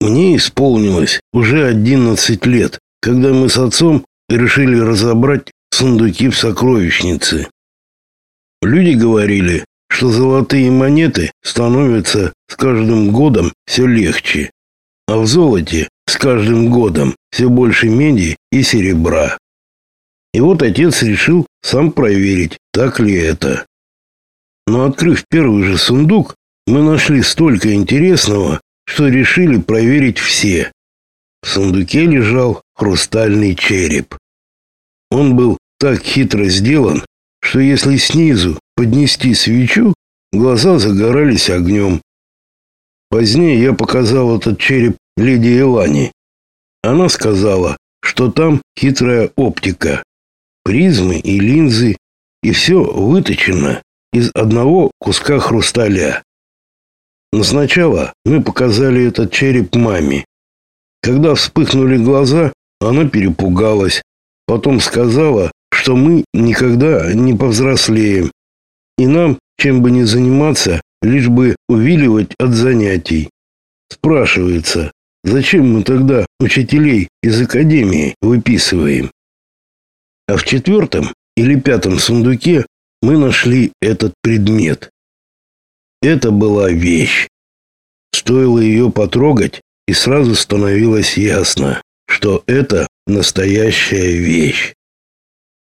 Мне исполнилось уже 11 лет, когда мы с отцом решили разобрать сундуки в сокровищнице. Люди говорили, что золотые монеты становятся с каждым годом все легче, а в золоте с каждым годом все больше меди и серебра. И вот отец решил сам проверить, так ли это. Но открыв первый же сундук, мы нашли столько интересного, что решили проверить все. В сундуке лежал хрустальный череп. Он был так хитро сделан, что если снизу поднести свечу, глаза загорались огнем. Позднее я показал этот череп леди Элани. Она сказала, что там хитрая оптика, призмы и линзы, и все выточено из одного куска хрусталя. Но сначала мы показали этот череп маме. Когда вспыхнули глаза, она перепугалась, потом сказала, что мы никогда не повзрослеем, и нам, чем бы ни заниматься, лишь бы увиливать от занятий. Спрашивается, зачем мы тогда учителей из академии выписываем? А в четвертом или пятом сундуке мы нашли этот предмет. Это была вещь. Стоило ее потрогать, и сразу становилось ясно, что это настоящая вещь.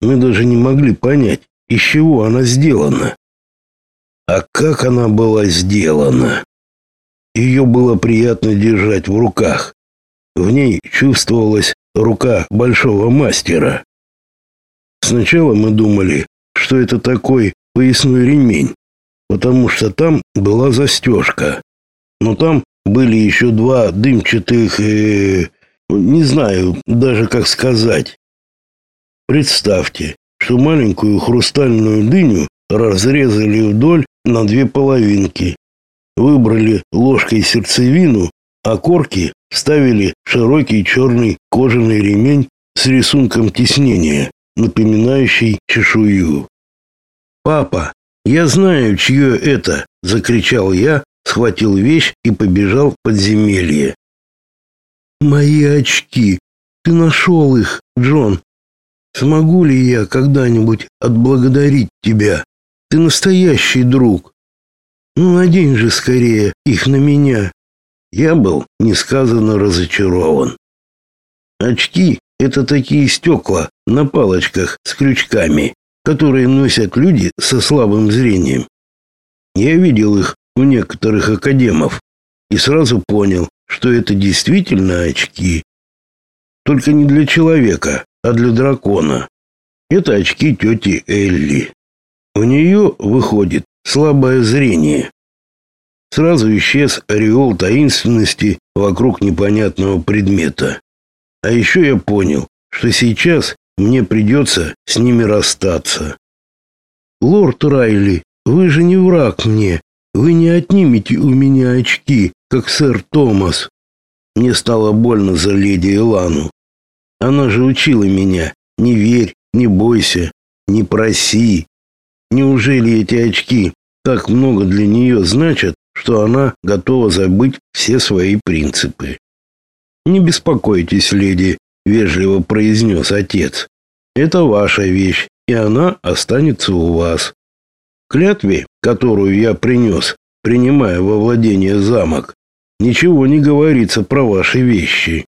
Мы даже не могли понять, из чего она сделана. А как она была сделана? Ее было приятно держать в руках. В ней чувствовалась рука большого мастера. Сначала мы думали, что это такой поясной ремень, потому что там была застежка. Но там были еще два дымчатых, э, не знаю даже как сказать. Представьте, что маленькую хрустальную дыню разрезали вдоль на две половинки, выбрали ложкой сердцевину, а корки вставили широкий черный кожаный ремень с рисунком тиснения, напоминающий чешую. «Папа, я знаю, чье это!» — закричал я, схватил вещь и побежал в подземелье. «Мои очки! Ты нашел их, Джон! Смогу ли я когда-нибудь отблагодарить тебя? Ты настоящий друг! Ну, надень же скорее их на меня!» Я был несказанно разочарован. Очки — это такие стекла на палочках с крючками которые носят люди со слабым зрением. Я видел их у некоторых академов и сразу понял, что это действительно очки. Только не для человека, а для дракона. Это очки тети Элли. У нее выходит слабое зрение. Сразу исчез ореол таинственности вокруг непонятного предмета. А еще я понял, что сейчас мне придется с ними расстаться. Лорд Райли, вы же не враг мне. Вы не отнимете у меня очки, как сэр Томас. Мне стало больно за леди Илану. Она же учила меня: не верь, не бойся, не проси. Неужели эти очки так много для нее значат, что она готова забыть все свои принципы? Не беспокойтесь, леди, вежливо произнес отец. Это ваша вещь, и она останется у вас. Клятве, которую я принес, принимая во владение замок, ничего не говорится про ваши вещи.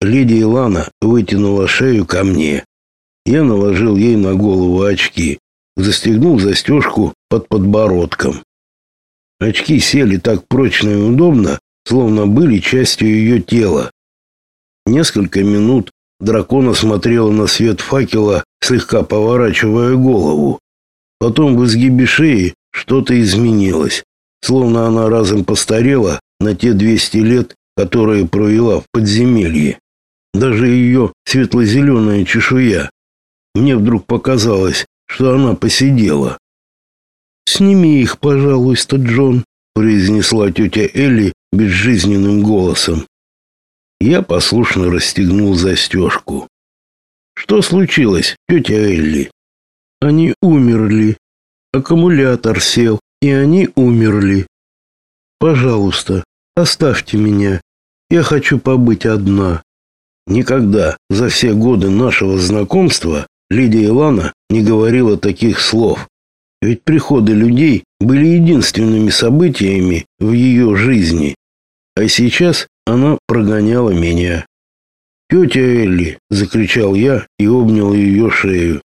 Леди Илана вытянула шею ко мне. Я наложил ей на голову очки, застегнул застежку под подбородком. Очки сели так прочно и удобно, словно были частью ее тела. Несколько минут дракона смотрела на свет факела, слегка поворачивая голову. Потом в изгибе шеи что-то изменилось, словно она разом постарела на те 200 лет, которые провела в подземелье. Даже ее светло-зеленая чешуя. Мне вдруг показалось, что она посидела. «Сними их, пожалуйста, Джон», — произнесла тетя Элли безжизненным голосом. Я послушно расстегнул застежку. Что случилось, тетя Элли? Они умерли. Аккумулятор сел, и они умерли. Пожалуйста, оставьте меня. Я хочу побыть одна. Никогда за все годы нашего знакомства Лидия Илана не говорила таких слов. Ведь приходы людей были единственными событиями в ее жизни. А сейчас она прогоняла меня. «Тетя Элли!» — закричал я и обнял ее шею.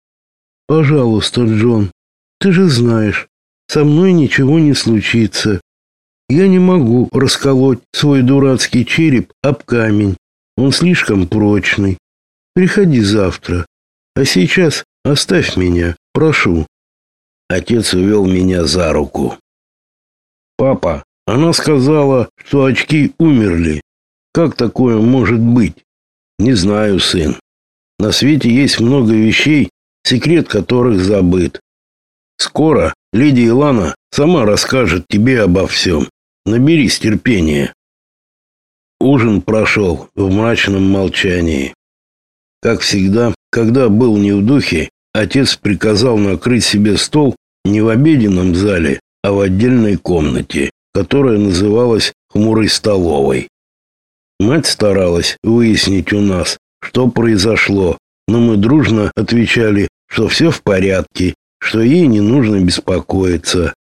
«Пожалуйста, Джон, ты же знаешь, со мной ничего не случится. Я не могу расколоть свой дурацкий череп об камень. Он слишком прочный. Приходи завтра. А сейчас оставь меня, прошу. Отец увел меня за руку. Папа, она сказала, что очки умерли. Как такое может быть? Не знаю, сын. На свете есть много вещей, секрет которых забыт. Скоро леди Илана сама расскажет тебе обо всем. Наберись терпения. Ужин прошел в мрачном молчании. Как всегда, когда был не в духе, отец приказал накрыть себе стол не в обеденном зале, а в отдельной комнате, которая называлась хмурой столовой. Мать старалась выяснить у нас, что произошло, но мы дружно отвечали, что все в порядке, что ей не нужно беспокоиться.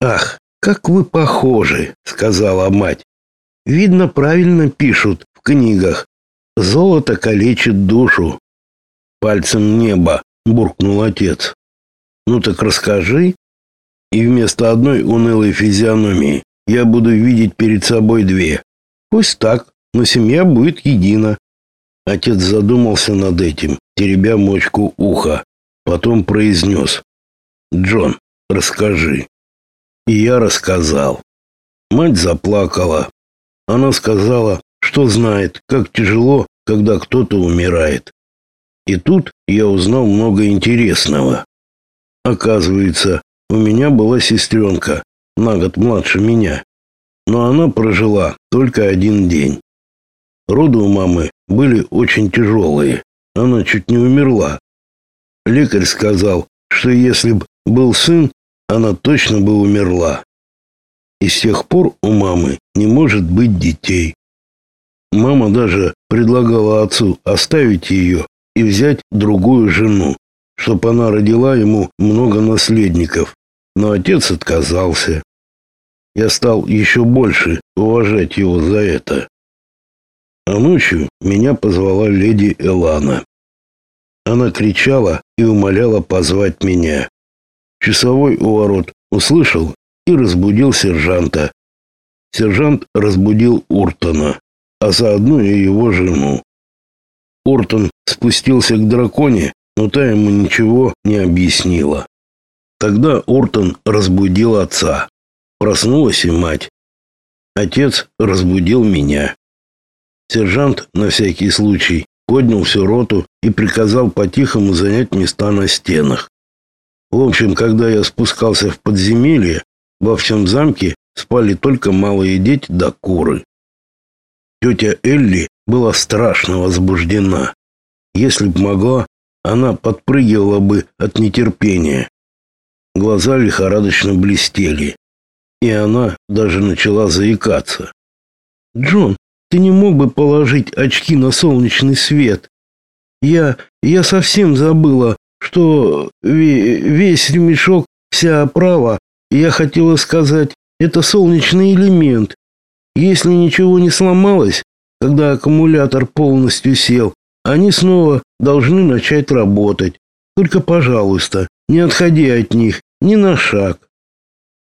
Ах, как вы похожи, сказала мать. Видно, правильно пишут в книгах. Золото калечит душу. Пальцем небо буркнул отец. Ну так расскажи. И вместо одной унылой физиономии я буду видеть перед собой две. Пусть так, но семья будет едина. Отец задумался над этим, теребя мочку уха. Потом произнес. Джон, расскажи. И я рассказал. Мать заплакала. Она сказала, что знает, как тяжело, когда кто-то умирает. И тут я узнал много интересного. Оказывается, у меня была сестренка, на год младше меня. Но она прожила только один день. Роды у мамы были очень тяжелые. Она чуть не умерла. Лекарь сказал, что если бы был сын, она точно бы умерла. И с тех пор у мамы не может быть детей. Мама даже предлагала отцу оставить ее и взять другую жену, чтобы она родила ему много наследников. Но отец отказался. Я стал еще больше уважать его за это. А ночью меня позвала леди Элана. Она кричала и умоляла позвать меня. Часовой у ворот услышал и разбудил сержанта. Сержант разбудил Уртона, а заодно и его жену. Уртон спустился к драконе, но та ему ничего не объяснила. Тогда Уртон разбудил отца. Проснулась и мать. Отец разбудил меня. Сержант на всякий случай поднял всю роту и приказал по-тихому занять места на стенах. В общем, когда я спускался в подземелье, во всем замке спали только малые дети да куры. Тетя Элли была страшно возбуждена. Если б могла, она подпрыгивала бы от нетерпения. Глаза лихорадочно блестели, и она даже начала заикаться. «Джон, ты не мог бы положить очки на солнечный свет? Я... я совсем забыла, что весь ремешок, вся оправа, я хотела сказать, это солнечный элемент. Если ничего не сломалось, когда аккумулятор полностью сел, они снова должны начать работать. Только, пожалуйста, не отходи от них ни на шаг.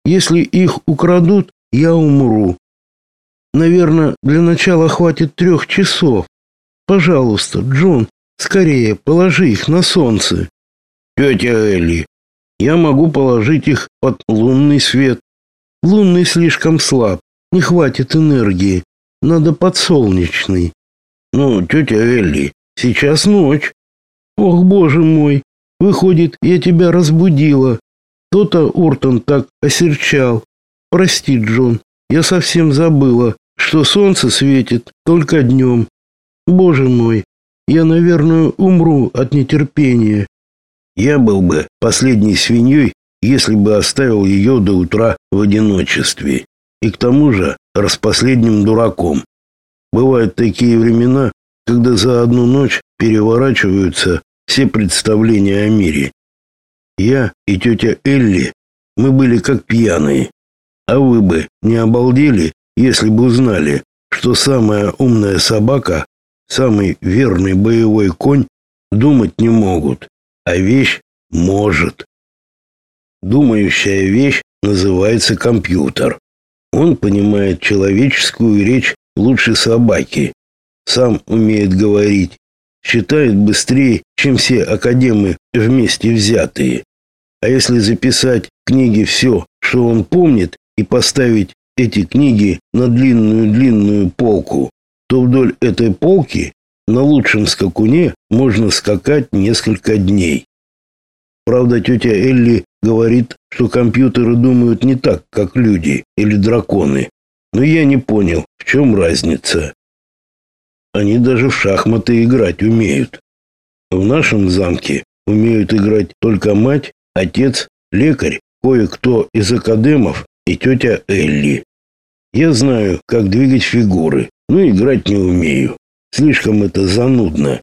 Если их украдут, я умру. Наверное, для начала хватит трех часов. Пожалуйста, Джон, скорее положи их на солнце. Тетя Элли, я могу положить их под лунный свет. Лунный слишком слаб, не хватит энергии. Надо подсолнечный. Ну, тетя Элли, сейчас ночь. Ох, боже мой, выходит, я тебя разбудила. То-то Уртон так осерчал. Прости, Джон, я совсем забыла, что солнце светит только днем. Боже мой, я, наверное, умру от нетерпения. Я был бы последней свиньей, если бы оставил ее до утра в одиночестве. И к тому же распоследним дураком. Бывают такие времена, когда за одну ночь переворачиваются все представления о мире. Я и тетя Элли, мы были как пьяные. А вы бы не обалдели, если бы узнали, что самая умная собака, самый верный боевой конь думать не могут, а вещь может. Думающая вещь называется компьютер. Он понимает человеческую речь лучше собаки. Сам умеет говорить, считает быстрее, чем все академы вместе взятые. А если записать в книге все, что он помнит, и поставить эти книги на длинную-длинную полку, то вдоль этой полки на лучшем скакуне можно скакать несколько дней. Правда, тетя Элли говорит, что компьютеры думают не так, как люди или драконы. Но я не понял, в чем разница. Они даже в шахматы играть умеют. В нашем замке умеют играть только мать, отец, лекарь, кое-кто из академов и тетя Элли. Я знаю, как двигать фигуры, но играть не умею. Слишком это занудно.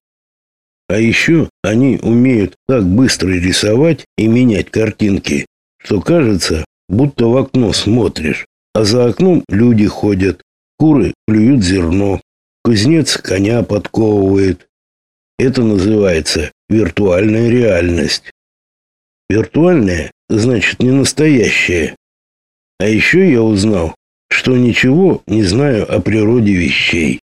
А еще они умеют так быстро рисовать и менять картинки, что кажется, будто в окно смотришь, а за окном люди ходят, куры клюют зерно, кузнец коня подковывает. Это называется виртуальная реальность. Виртуальная значит не настоящая. А еще я узнал, что ничего не знаю о природе вещей.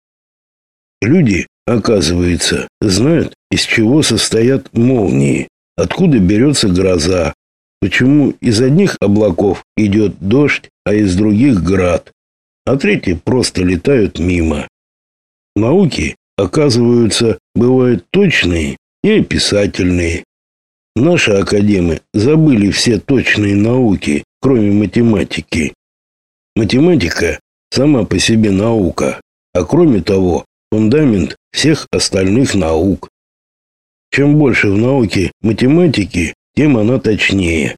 Люди, оказывается, знают, из чего состоят молнии, откуда берется гроза, почему из одних облаков идет дождь, а из других град, а третьи просто летают мимо. Науки, оказываются, бывают точные и описательные. Наши академы забыли все точные науки, кроме математики. Математика сама по себе наука, а кроме того, фундамент всех остальных наук. Чем больше в науке математики, тем она точнее.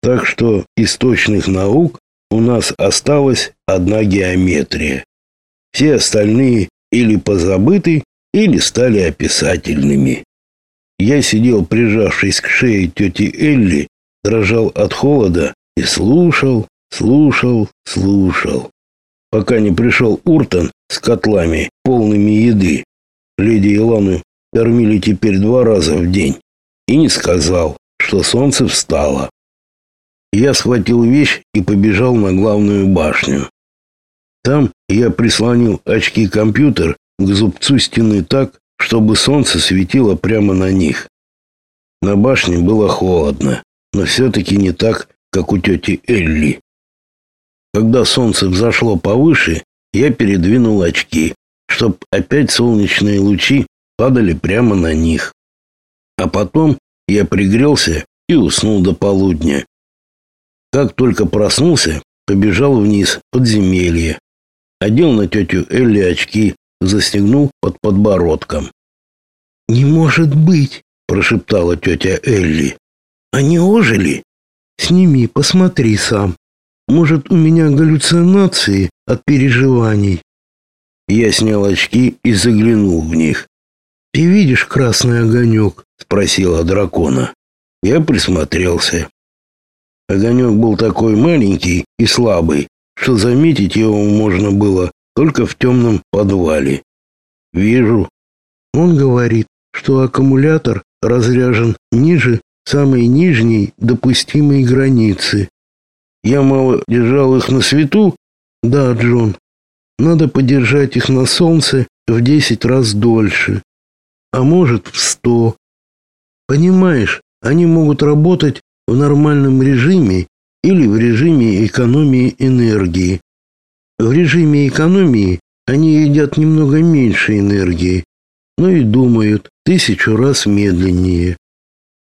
Так что из точных наук у нас осталась одна геометрия. Все остальные или позабыты, или стали описательными. Я сидел, прижавшись к шее тети Элли, дрожал от холода и слушал, слушал, слушал пока не пришел Уртон с котлами, полными еды. Леди Илану кормили теперь два раза в день. И не сказал, что солнце встало. Я схватил вещь и побежал на главную башню. Там я прислонил очки-компьютер к зубцу стены так, чтобы солнце светило прямо на них. На башне было холодно, но все-таки не так, как у тети Элли. Когда солнце взошло повыше, я передвинул очки, чтобы опять солнечные лучи падали прямо на них. А потом я пригрелся и уснул до полудня. Как только проснулся, побежал вниз, подземелье. Одел на тетю Элли очки, застегнул под подбородком. «Не может быть!» – прошептала тетя Элли. «Они ожили? Сними, посмотри сам». Может, у меня галлюцинации от переживаний? Я снял очки и заглянул в них. Ты видишь красный огонек? спросила дракона. Я присмотрелся. Огонек был такой маленький и слабый, что заметить его можно было только в темном подвале. Вижу. Он говорит, что аккумулятор разряжен ниже самой нижней допустимой границы. Я мало держал их на свету? Да, Джон. Надо подержать их на солнце в десять раз дольше. А может, в сто. Понимаешь, они могут работать в нормальном режиме или в режиме экономии энергии. В режиме экономии они едят немного меньше энергии, но и думают тысячу раз медленнее.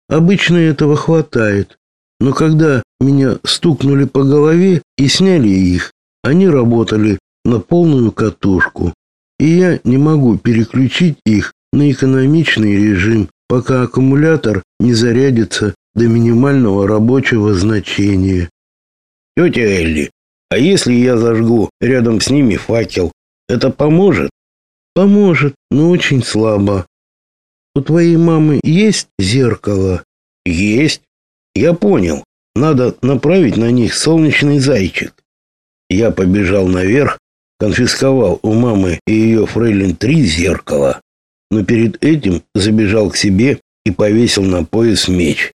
Обычно этого хватает, но когда меня стукнули по голове и сняли их, они работали на полную катушку, и я не могу переключить их на экономичный режим, пока аккумулятор не зарядится до минимального рабочего значения. Тетя Элли, а если я зажгу рядом с ними факел, это поможет? Поможет, но очень слабо. У твоей мамы есть зеркало? Есть. Я понял. Надо направить на них солнечный зайчик. Я побежал наверх, конфисковал у мамы и ее фрейлин три зеркала, но перед этим забежал к себе и повесил на пояс меч.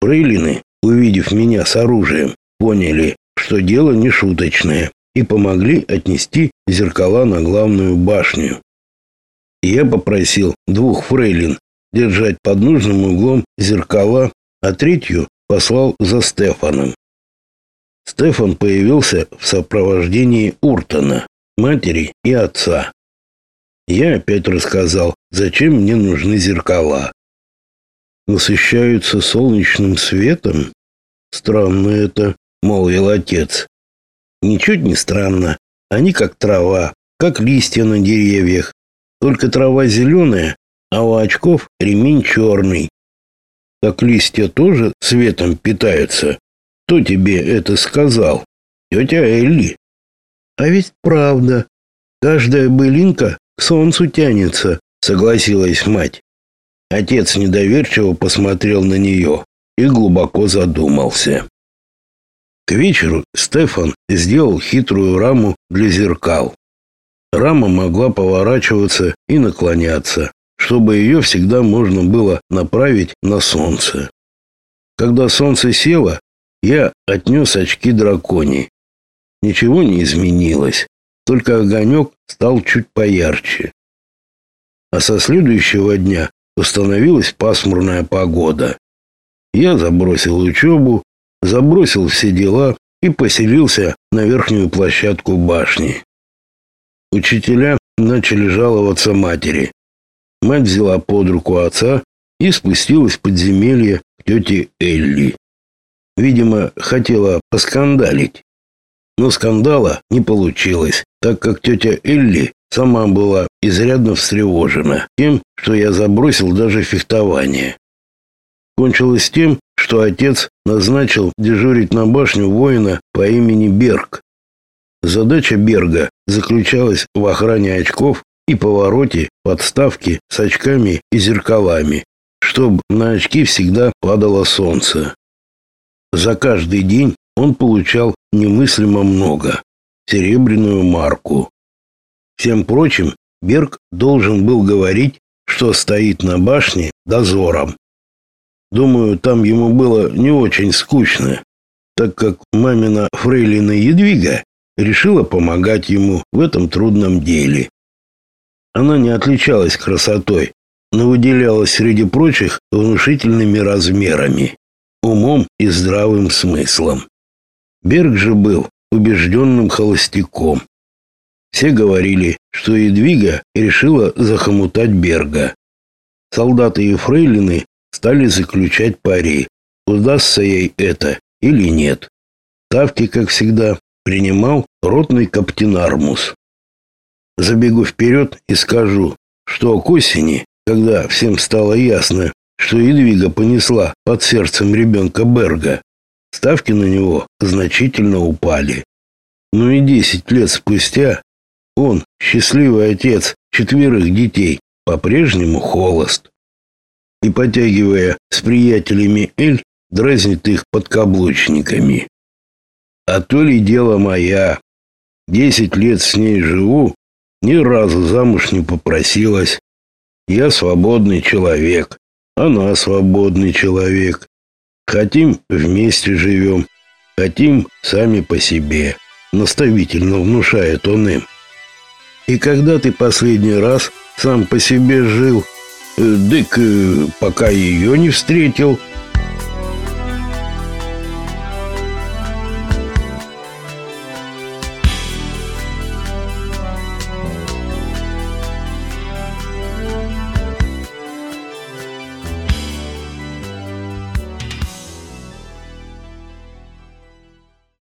Фрейлины, увидев меня с оружием, поняли, что дело не шуточное, и помогли отнести зеркала на главную башню. Я попросил двух фрейлин держать под нужным углом зеркала, а третью послал за Стефаном. Стефан появился в сопровождении Уртона, матери и отца. Я опять рассказал, зачем мне нужны зеркала. Насыщаются солнечным светом? Странно это, молвил отец. Ничуть не странно. Они как трава, как листья на деревьях. Только трава зеленая, а у очков ремень черный. Так листья тоже светом питаются. Кто тебе это сказал? Тетя Элли. А ведь правда. Каждая былинка к солнцу тянется, согласилась мать. Отец недоверчиво посмотрел на нее и глубоко задумался. К вечеру Стефан сделал хитрую раму для зеркал. Рама могла поворачиваться и наклоняться, чтобы ее всегда можно было направить на солнце. Когда солнце село, я отнес очки дракони. Ничего не изменилось, только огонек стал чуть поярче. А со следующего дня установилась пасмурная погода. Я забросил учебу забросил все дела и поселился на верхнюю площадку башни. Учителя начали жаловаться матери. Мать взяла под руку отца и спустилась в подземелье к тете Элли. Видимо, хотела поскандалить. Но скандала не получилось, так как тетя Элли сама была изрядно встревожена тем, что я забросил даже фехтование. Кончилось тем, что отец назначил дежурить на башню воина по имени Берг. Задача Берга заключалась в охране очков и повороте подставки с очками и зеркалами, чтобы на очки всегда падало солнце. За каждый день он получал немыслимо много серебряную марку. Всем прочим, Берг должен был говорить, что стоит на башне дозором. Думаю, там ему было не очень скучно, так как мамина фрейлина Едвига решила помогать ему в этом трудном деле. Она не отличалась красотой, но выделялась среди прочих внушительными размерами, умом и здравым смыслом. Берг же был убежденным холостяком. Все говорили, что Едвига решила захомутать Берга. Солдаты и фрейлины стали заключать пари, удастся ей это или нет. Ставки, как всегда, принимал ротный каптен Армус. Забегу вперед и скажу, что к осени, когда всем стало ясно, что Едвига понесла под сердцем ребенка Берга, ставки на него значительно упали. Но и десять лет спустя он, счастливый отец четверых детей, по-прежнему холост и, потягивая с приятелями эль, дразнит их подкаблучниками. А то ли дело моя. Десять лет с ней живу, ни разу замуж не попросилась. Я свободный человек, она свободный человек. Хотим вместе живем, хотим сами по себе, наставительно внушает он им. И когда ты последний раз сам по себе жил, Дык, э, пока ее не встретил,